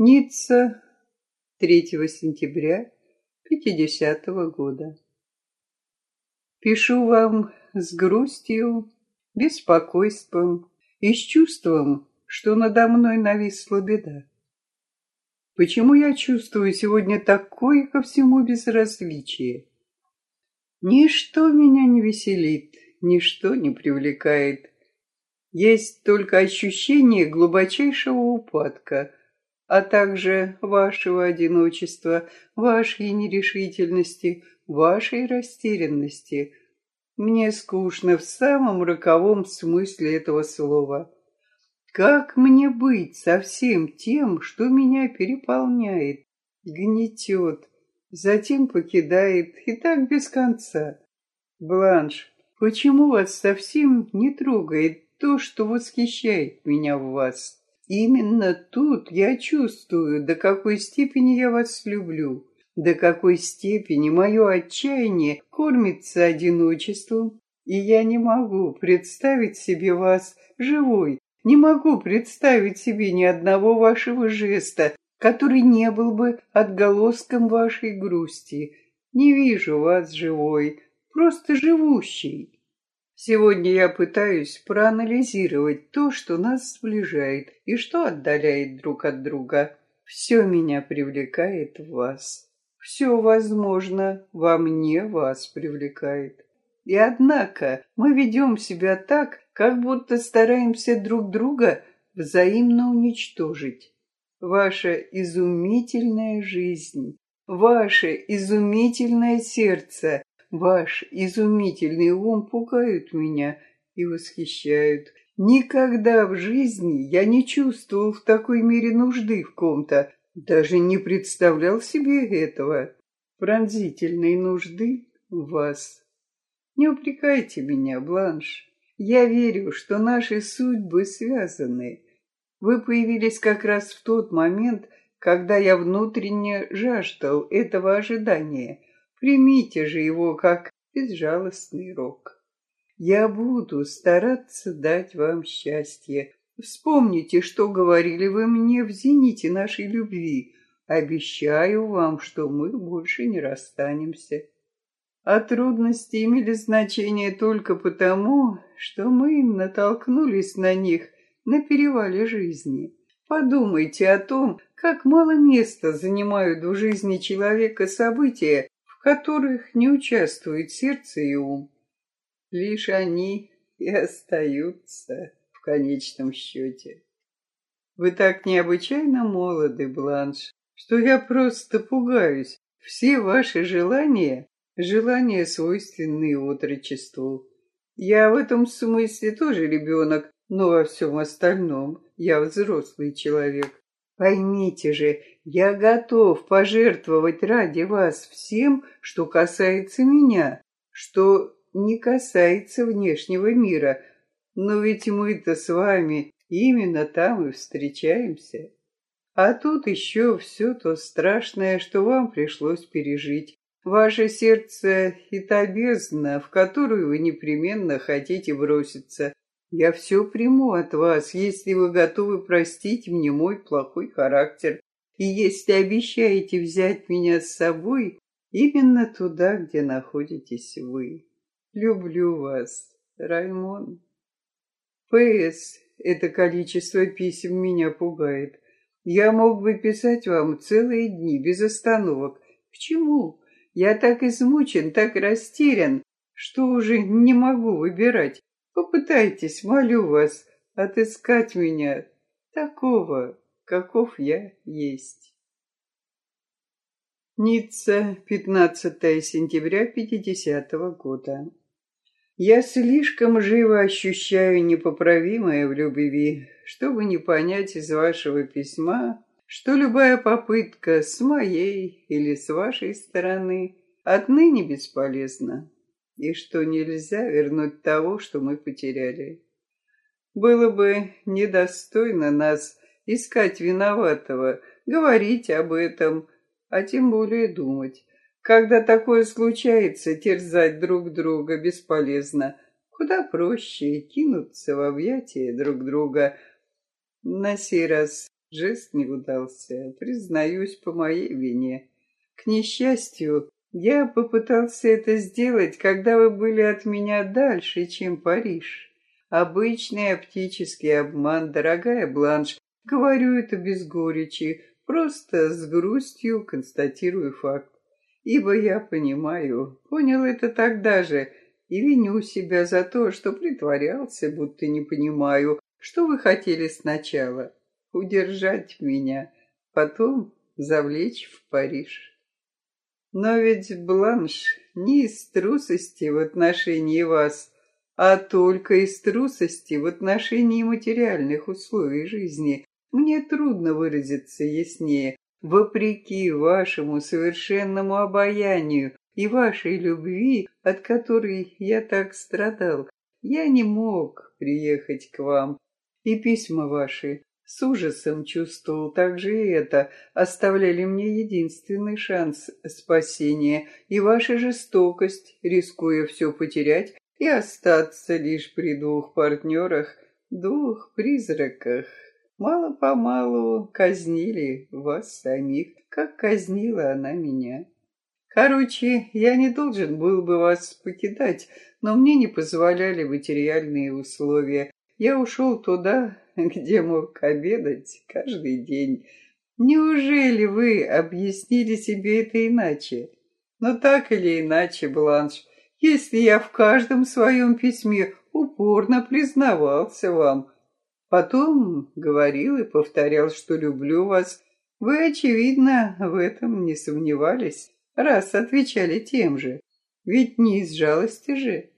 Ницца, 3 сентября 50 -го года. Пишу вам с грустью, беспокойством и с чувством, что надо мной нависла беда. Почему я чувствую сегодня такое ко всему безразличие? Ничто меня не веселит, ничто не привлекает. Есть только ощущение глубочайшего упадка, а также вашего одиночества, вашей нерешительности, вашей растерянности. Мне скучно в самом роковом смысле этого слова. Как мне быть со всем тем, что меня переполняет, гнетет, затем покидает и так без конца? Бланш, почему вас совсем не трогает то, что восхищает меня в вас? Именно тут я чувствую, до какой степени я вас люблю, до какой степени мое отчаяние кормится одиночеством, и я не могу представить себе вас живой, не могу представить себе ни одного вашего жеста, который не был бы отголоском вашей грусти. Не вижу вас живой, просто живущей. Сегодня я пытаюсь проанализировать то, что нас сближает и что отдаляет друг от друга. Все меня привлекает в вас. Все, возможно, во мне вас привлекает. И однако мы ведем себя так, как будто стараемся друг друга взаимно уничтожить. Ваша изумительная жизнь, ваше изумительное сердце, ваш изумительный ум пугают меня и восхищают. Никогда в жизни я не чувствовал в такой мере нужды в ком-то, даже не представлял себе этого. Пронзительной нужды в вас. Не упрекайте меня, Бланш. Я верю, что наши судьбы связаны. Вы появились как раз в тот момент, когда я внутренне жаждал этого ожидания. Примите же его как безжалостный рок. Я буду стараться дать вам счастье. Вспомните, что говорили вы мне в зените нашей любви. Обещаю вам, что мы больше не расстанемся а трудности имели значение только потому, что мы натолкнулись на них на перевале жизни. Подумайте о том, как мало места занимают в жизни человека события, которых не участвует сердце и ум. Лишь они и остаются в конечном счете. Вы так необычайно молоды, Бланш, что я просто пугаюсь. Все ваши желания желания, свойственные отрочеству. Я в этом смысле тоже ребенок, но во всем остальном я взрослый человек. Поймите же, я готов пожертвовать ради вас всем, что касается меня, что не касается внешнего мира. Но ведь мы-то с вами именно там и встречаемся. А тут еще все то страшное, что вам пришлось пережить. Ваше сердце и та бездна, в которую вы непременно хотите броситься. Я все приму от вас, если вы готовы простить мне мой плохой характер, и если обещаете взять меня с собой именно туда, где находитесь вы. Люблю вас, Раймон. П.С. Это количество писем меня пугает. Я мог бы писать вам целые дни без остановок. К чему? Я так измучен, так растерян, что уже не могу выбирать. Попытайтесь, молю вас, отыскать меня такого, каков я есть. Ницца, 15 сентября 50 -го года. Я слишком живо ощущаю непоправимое в любви, чтобы не понять из вашего письма, что любая попытка с моей или с вашей стороны отныне бесполезна, и что нельзя вернуть того, что мы потеряли. Было бы недостойно нас искать виноватого, говорить об этом, а тем более думать. Когда такое случается, терзать друг друга бесполезно. Куда проще кинуться в объятия друг друга. На сей раз Жест не удался, признаюсь, по моей вине. К несчастью, я попытался это сделать, когда вы были от меня дальше, чем Париж. Обычный оптический обман, дорогая Бланш. Говорю это без горечи, просто с грустью констатирую факт. Ибо я понимаю, понял это тогда же, и виню себя за то, что притворялся, будто не понимаю, что вы хотели сначала. Удержать меня, потом завлечь в Париж. Но ведь Бланш не из трусости в отношении вас, а только из трусости в отношении материальных условий жизни. Мне трудно выразиться яснее. Вопреки вашему совершенному обаянию и вашей любви, от которой я так страдал, я не мог приехать к вам. И письма ваши с ужасом чувствовал также и это, оставляли мне единственный шанс спасения, и ваша жестокость, рискуя все потерять и остаться лишь при двух партнерах, двух призраках. Мало-помалу казнили вас самих, как казнила она меня. Короче, я не должен был бы вас покидать, но мне не позволяли материальные условия. Я ушел туда, где мог обедать каждый день. Неужели вы объяснили себе это иначе? Но так или иначе, Бланш, если я в каждом своем письме упорно признавался вам, потом говорил и повторял, что люблю вас, вы, очевидно, в этом не сомневались, раз отвечали тем же. Ведь не из жалости же.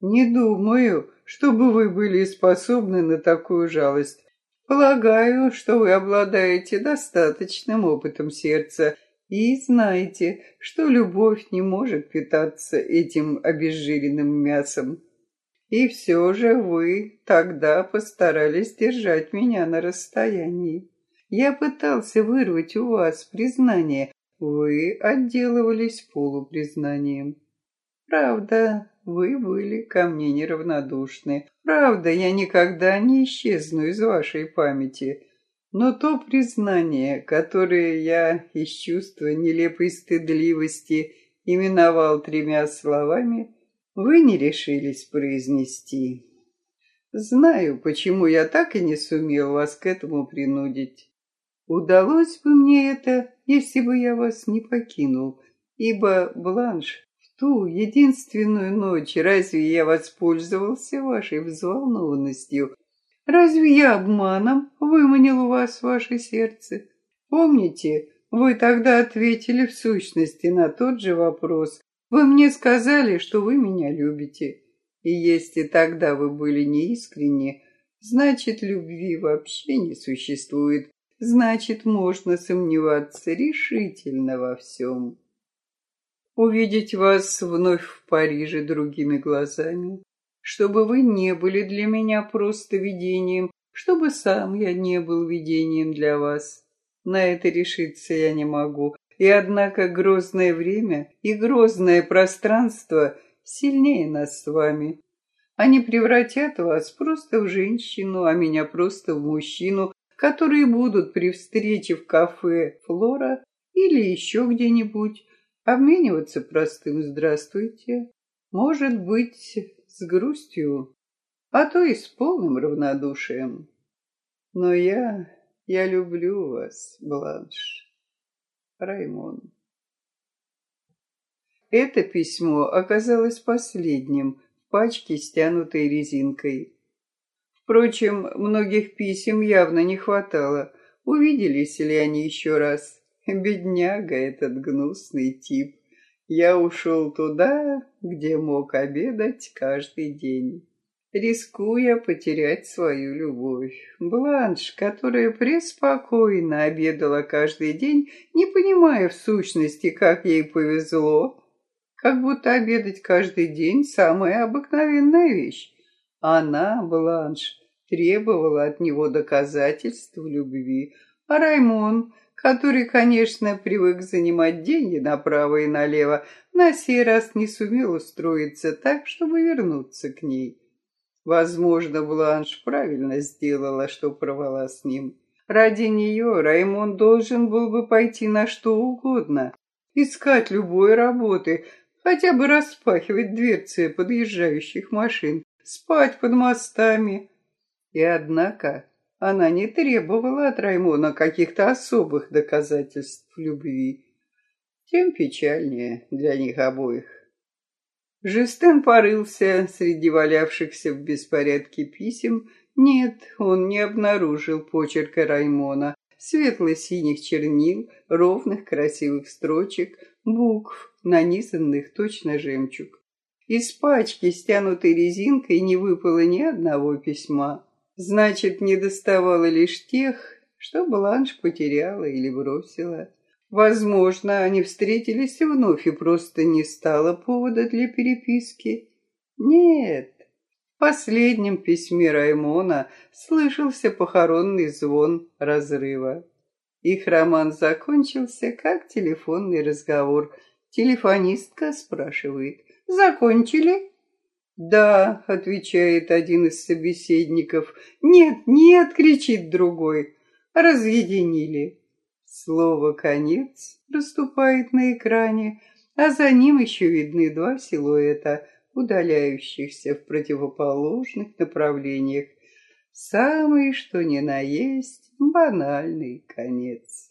Не думаю, чтобы вы были способны на такую жалость. Полагаю, что вы обладаете достаточным опытом сердца и знаете, что любовь не может питаться этим обезжиренным мясом. И все же вы тогда постарались держать меня на расстоянии. Я пытался вырвать у вас признание, вы отделывались полупризнанием. Правда, вы были ко мне неравнодушны. Правда, я никогда не исчезну из вашей памяти. Но то признание, которое я из чувства нелепой стыдливости именовал тремя словами, вы не решились произнести. Знаю, почему я так и не сумел вас к этому принудить. Удалось бы мне это, если бы я вас не покинул, ибо, Бланш, ту единственную ночь разве я воспользовался вашей взволнованностью? Разве я обманом выманил у вас ваше сердце? Помните, вы тогда ответили в сущности на тот же вопрос. Вы мне сказали, что вы меня любите. И если тогда вы были неискренни, значит, любви вообще не существует. Значит, можно сомневаться решительно во всем увидеть вас вновь в Париже другими глазами, чтобы вы не были для меня просто видением, чтобы сам я не был видением для вас. На это решиться я не могу, и однако грозное время и грозное пространство сильнее нас с вами. Они превратят вас просто в женщину, а меня просто в мужчину, которые будут при встрече в кафе «Флора» или еще где-нибудь обмениваться простым «здравствуйте», может быть, с грустью, а то и с полным равнодушием. Но я, я люблю вас, Бланш. Раймон. Это письмо оказалось последним в пачке, стянутой резинкой. Впрочем, многих писем явно не хватало. Увиделись ли они еще раз? Бедняга этот гнусный тип. Я ушел туда, где мог обедать каждый день, рискуя потерять свою любовь. Бланш, которая преспокойно обедала каждый день, не понимая в сущности, как ей повезло, как будто обедать каждый день — самая обыкновенная вещь. Она, Бланш, требовала от него доказательств любви, а Раймон который, конечно, привык занимать деньги направо и налево, на сей раз не сумел устроиться так, чтобы вернуться к ней. Возможно, Бланш правильно сделала, что провала с ним. Ради нее Раймон должен был бы пойти на что угодно, искать любой работы, хотя бы распахивать дверцы подъезжающих машин, спать под мостами. И однако она не требовала от Раймона каких-то особых доказательств любви. Тем печальнее для них обоих. Жестен порылся среди валявшихся в беспорядке писем. Нет, он не обнаружил почерка Раймона, светло-синих чернил, ровных красивых строчек, букв, нанизанных точно жемчуг. Из пачки, стянутой резинкой, не выпало ни одного письма. Значит, не доставало лишь тех, что Бланш потеряла или бросила. Возможно, они встретились вновь, и просто не стало повода для переписки. Нет, в последнем письме Раймона слышался похоронный звон разрыва. Их роман закончился, как телефонный разговор. Телефонистка спрашивает, «Закончили?» «Да», — отвечает один из собеседников. «Нет, нет», — кричит другой. «Разъединили». Слово «конец» проступает на экране, а за ним еще видны два силуэта, удаляющихся в противоположных направлениях. Самый, что ни на есть, банальный конец.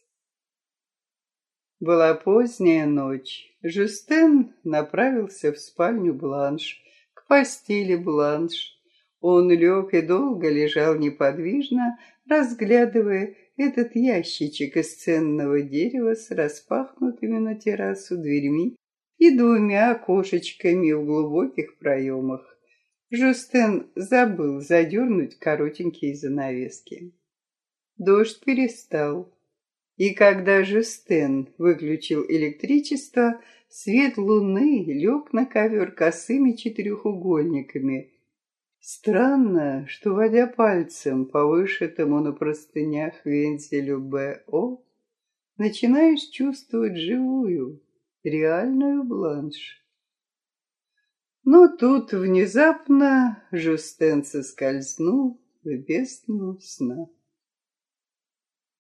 Была поздняя ночь. Жюстен направился в спальню Бланш, постели Бланш. Он лег и долго лежал неподвижно, разглядывая этот ящичек из ценного дерева с распахнутыми на террасу дверьми и двумя окошечками в глубоких проемах. Жустен забыл задернуть коротенькие занавески. Дождь перестал, и когда Жустен выключил электричество, свет луны лег на ковер косыми четырехугольниками, Странно, что, водя пальцем по вышитому на простынях вензелю БО, начинаешь чувствовать живую, реальную бланш. Но тут внезапно Жустен соскользнул в бездну сна.